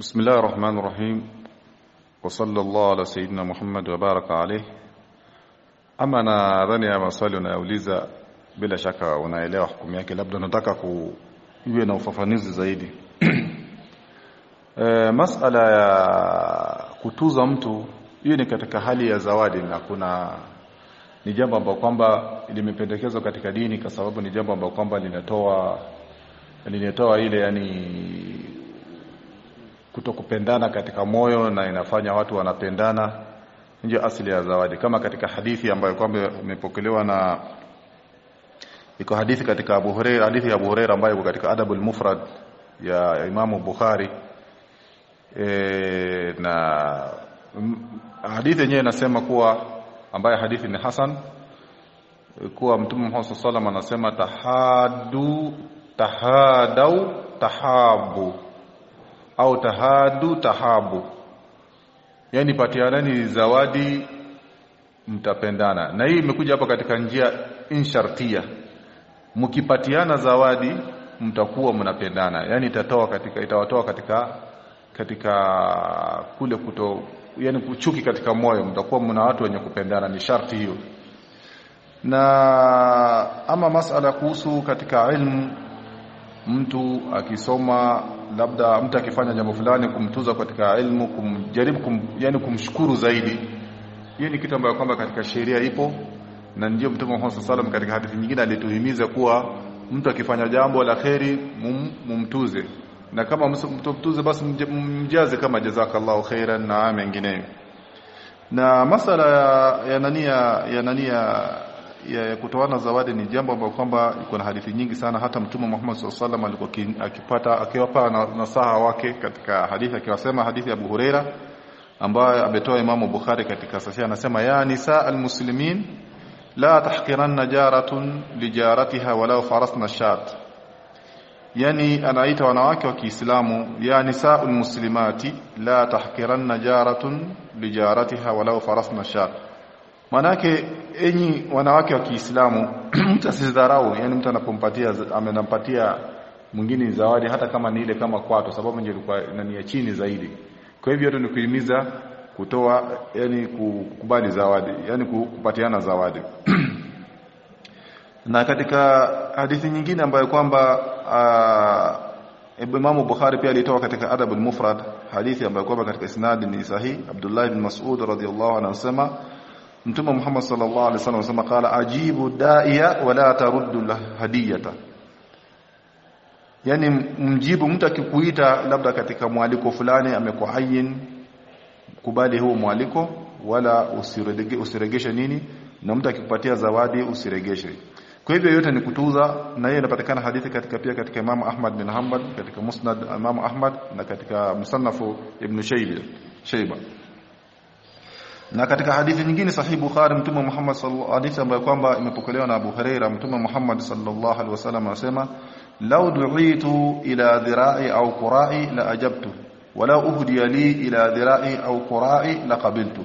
بسم الله الرحمن الرحيم وصلى الله على سيدنا Muhammad wa baraka alayhi ama nadhani ya maswali unayouliza bila shaka unaelewa hukumu yake labda unataka ku iwe na ufafanuzi zaidi e, masala ya kutuza mtu hiyo ni katika hali ya zawadi na kuna ni jambo ambalo kwamba limependekezwa katika dini kwa sababu ni jambo ambalo kwamba linatoa linatoa ile yani kutokupendana katika moyo na inafanya watu wanapendana ndio asili ya zawadi. Kama katika hadithi ambayo kwamba imepokelewa na iko hadithi katika Abu Hurairah hadithi ya Abu Hurairah ambayo iko katika Adabul Mufrad ya Imamu Bukhari e, na hadithi yenyewe inasema kuwa ambaye hadithi ni Hasan kuwa Mtume Muhammad sallallahu alaihi wasallam anasema tahadu tahadau tahabu au tahadu tahabu. Yani patianani zawadi mtapendana. Na hii imekuja hapa katika njia inshartia. Mkipatiana zawadi mtakuwa mnapendana. Yani itatoa katika itawatoa katika katika kule kuto yani kuchuki katika moyo. Mtakuwa mna watu wenye kupendana. Ni sharti hiyo. Na ama masala kuhusu katika ilmu mtu akisoma labda mtu akifanya jambo fulani kumtuza katika ilmu kumjaribu kum, yani kumshukuru zaidi. Hiyo ni kitu ambayo kwamba katika sheria ipo na ndio mtume Muhammad sallallahu katika hadithi nyingine alituhimiza kuwa mtu akifanya jambo la kheri mum, mumtuze. Na kama mtumtuze basi mjaze kama jazakallahu khairan na mengineyo. Na masala ya, nania ya nania ya kutoana zawadi ni jambo ambalo kwamba iko na hadithi nyingi sana. Hata mtume Muhammad SAW alikuwa akipata akiwapa nasaha wake katika hadithi akiwasema hadithi ya Abu Huraira ambayo ametoa Imamu Bukhari katika sahihi anasema ya nisa almuslimin la tahqiranna jaratun lijaratiha walau farasna shat. Yani anaita wanawake wa Kiislamu ya nisa almuslimati la tahqiranna jaratun lijaratiha walau farasna shat Manake enyi wanawake wa Kiislamu mtu asidharau yani mtu anapompatia amenampatia mwingine zawadi hata kama ni ile kama kwato sababu ndio ilikuwa nani chini zaidi. Kwa hivyo ni kuhimiza kutoa yani kukubali zawadi yani kupatiana zawadi. na katika hadithi nyingine ambayo kwamba Imam Bukhari pia alitoa katika Adab al-Mufrad hadithi ambayo kwamba katika isnad ni sahihi Abdullah ibn Mas'ud radhiyallahu anhu anasema Mtume Muhammad sallallahu alaihi wasallam anasema qala ajibu da'iya wala taruddu hadiyata. Yani mjibu mtu akikuita labda katika mwaliko fulani amekuayin kubali huo mwaliko wala usirege, usiregeshe nini na mtu akikupatia zawadi usiregeshe. Kwa hivyo yote ni kutuza na hiyo inapatikana hadithi katika pia katika Imam Ahmad bin Hanbal katika Musnad Imam Ahmad na katika Musannafu Ibn Shayba Shayba na katika hadithi nyingine sahihi Bukhari mtume Muhammad sallallahu hadithi ambayo kwamba imepokelewa na Abu Huraira mtume Muhammad sallallahu alaihi wasallam anasema law du'itu ila dhira'i au qura'i la ajabtu wala uhdiya li ila dhira'i au qura'i la qabiltu.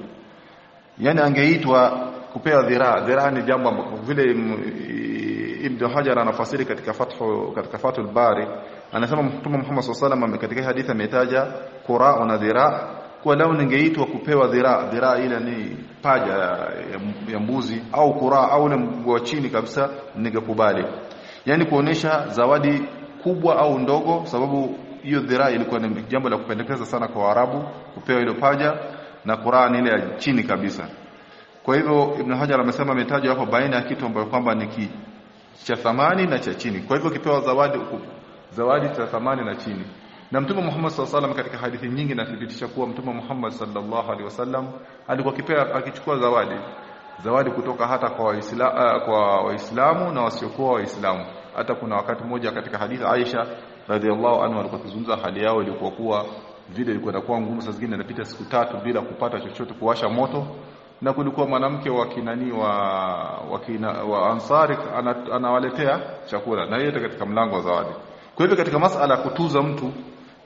Yani angeitwa kupewa dhiraa dhiraa ni jambo vile Ibn Hajar anafasiri katika fathu katika Fathul Bari anasema mtume Muhammad sallallahu alaihi wasallam katika hadithi ametaja qura'u na dhiraa kwa lao ningeitwa kupewa dhiraa. Dhiraa ile ni paja ya, mbuzi au kuraa au mguu wa chini kabisa ningekubali. Yani kuonesha zawadi kubwa au ndogo sababu hiyo dhiraa ilikuwa ni jambo la kupendekeza sana kwa Waarabu kupewa ile paja na Qur'an ile ya chini kabisa. Kwa hivyo Ibn Hajar amesema ametaja hapo baina ya kitu ambacho kwamba ni cha thamani na cha chini. Kwa hivyo kipewa zawadi zawadi cha thamani na chini na Mtume Muhammad sallallahu alaihi katika hadithi nyingi nathibitisha kuwa Mtume Muhammad sallallahu alaihi wasallam alikuwa kipea akichukua zawadi. Zawadi kutoka hata kwa Waislamu kwa Waislamu na wasiokuwa Waislamu. Hata kuna wakati mmoja katika hadithi Aisha radhiallahu anha alikuwa akizungumza hali yao ilikuwa kuwa vile ilikuwa inakuwa ngumu. Saa zingine inapita siku tatu bila kupata chochote kuwasha moto. Na kulikuwa mwanamke wa kinani wa wa, kina, wa Ansari anawaletea chakula. Na yeye katika mlango wa zawadi. Kwa hivyo katika masala ya kutuza mtu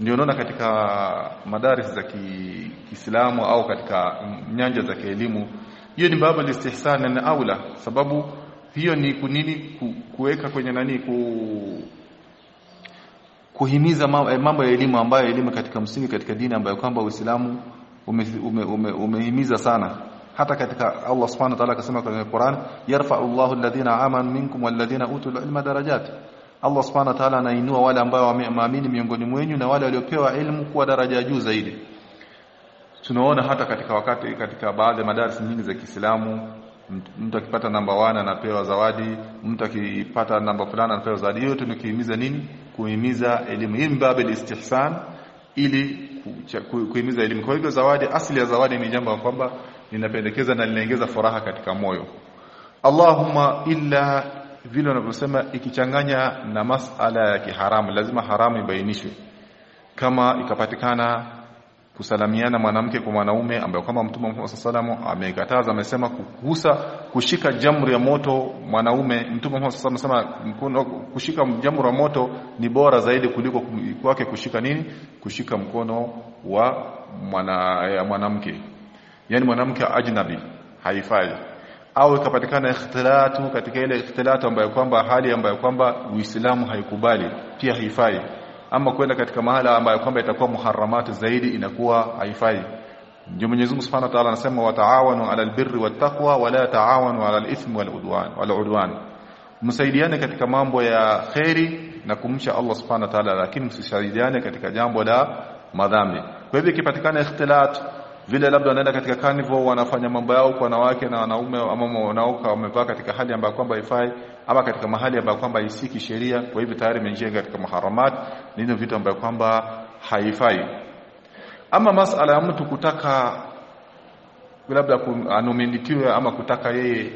ndio unaona katika madaris za Kiislamu au katika nyanja za kielimu hiyo ni babu listihsan na aula. Sababu hiyo ni kunini kuweka kwenye nani? Ku kuhimiza mambo ya elimu ambayo elimu katika msingi katika dini ambayo kwamba Uislamu umehimiza ume, ume, ume sana. Hata katika Allah Subhanahu wa ta'ala akasema kwenye Qur'an yarfa'u Allahu alladhina amanu minkum walladhina utul ilma darajat Allah Subhanahu wa ta'ala anainua wale ambao wameamini miongoni mwenu na wale waliopewa elimu kuwa daraja ya juu zaidi. Tunaona hata katika wakati katika baadhi ya madarasa nyingi za Kiislamu mtu akipata namba 1 anapewa zawadi mtu akipata namba fulani anapewa zawadi. Hiyo nikihimiza nini? Kuhimiza elimu. Hii mbabel istihsan ili kuhimiza elimu. Kwa hivyo zawadi asili ya zawadi ni jambo kwamba linapendekeza na linaongeza furaha katika moyo. Allahumma illa vile wanavyosema ikichanganya na masala ya kiharamu lazima haramu ibainishwe. Kama ikapatikana kusalamiana mwanamke kwa mwanaume ambaye kama Mtume Muhammad sallallahu amekataza amesema kugusa kushika jamri ya moto mwanaume Mtume Muhammad sallallahu amesema kushika jamri ya moto ni bora zaidi kuliko kwake kushika nini? Kushika mkono wa mwana mwanamke. Yani mwanamke ajnabi haifai au ikapatikana ikhtilatu katika ile ikhtilatu ambayo kwamba hali ambayo kwamba Uislamu haikubali pia haifai. Ama kwenda katika mahala ambayo kwamba itakuwa muharramati zaidi inakuwa haifai. Ndio Mwenyezi Mungu Subhanahu wa Ta'ala anasema wataawanu 'alal birri wattaqwa wala taawanu 'alal ithmi wal udwan msaidiane katika mambo ya khairi na kumcha Allah Subhanahu wa Ta'ala lakini msisaidiane katika jambo la madhambi. Kwa hivyo ikipatikana ikhtilat vile labda wanaenda katika carnival wanafanya mambo yao kwa wanawake na wanaume ama wanaoka wamevaa katika hali ambayo kwamba haifai ama katika mahali ambayo kwamba haisiki sheria kwa hivyo tayari imeingia katika maharamat ndio vitu ambayo kwamba haifai. Ama masala ya mtu kutaka labda anominikiwe ama kutaka yeye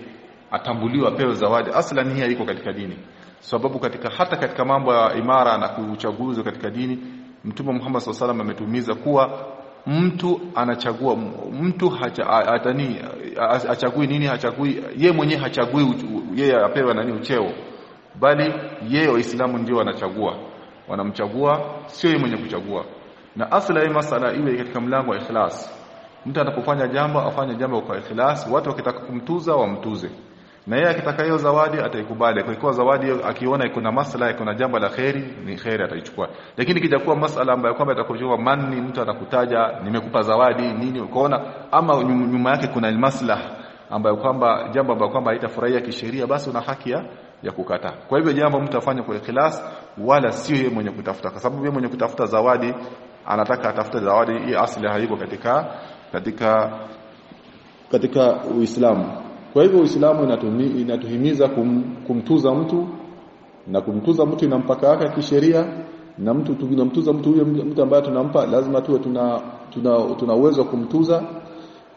atambuliwe apewe zawadi aslan hii iko katika dini. Sababu katika hata katika mambo ya imara na kuchaguzwa katika dini Mtume Muhammad SAW ametumiza kuwa mtu anachagua mtu hacha, achagui nini hachagui ye mwenyewe hachagui yeye apewe nani ucheo. Bali yeye waislamu ndio wanachagua. Wanamchagua sio yeye mwenye kuchagua. Na asla ya masala iwe katika mlango wa ikhlas. Mtu anapofanya jambo afanye jambo kwa ikhlas watu wakitaka kumtuza wamtuze na yeye akitaka hiyo zawadi ataikubali. Kwa kuwa zawadi akiona kuna masala kuna jambo la khairi ni khairi ataichukua. Lakini kija kuwa masala ambayo kwamba itakuwa manni mtu atakutaja nimekupa zawadi nini ukaona ama nyuma yake kuna maslah ambayo kwamba jambo ambayo kwamba haitafurahia kisheria basi una haki ya, ya kukataa. Kwa hivyo jambo mtu afanye kwa ikhlas wala sio yeye mwenye kutafuta. Kwa sababu yeye mwenye kutafuta zawadi anataka atafute zawadi hii asili haiko katika katika katika Uislamu kwa hivyo Uislamu inatuhimiza kum, kumtuza mtu na kumtuza mtu ina mpaka wake kisheria na mtu tunamtuza mtu huyo mtu ambaye tunampa lazima tuwe tuna tuna, tuna uwezo kumtuza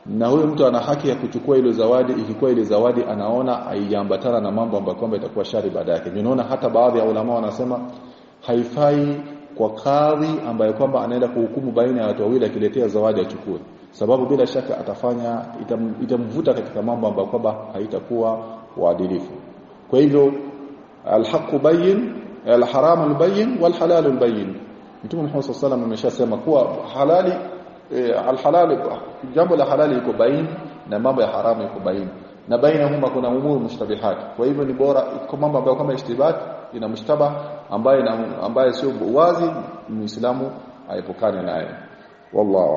na huyo mtu ana haki ya kuchukua ile zawadi ikikuwa ile zawadi anaona haiambatana na mambo ambayo kwamba itakuwa shari baada yake. Unaona hata baadhi ya ulama wanasema haifai kwa kadhi ambaye kwamba anaenda kuhukumu baina ya watu wawili akiletea zawadi achukue sababu bila shaka atafanya itam, itamvuta katika mambo ambayo kwamba haitakuwa waadilifu. Kwa hivyo alhaqu bayin alharam albayin walhalal albayin Mtume Muhammad sallallahu alaihi ameshasema kuwa halali e, alhalal jambo la halali iko bain na mambo ya haramu iko bain na baina huma kuna umuru mushtabihat. Kwa hivyo ni bora iko mambo ambayo kama ishtibat ina mushtaba ambaye ambaye sio wazi muislamu aepukane naye wallahu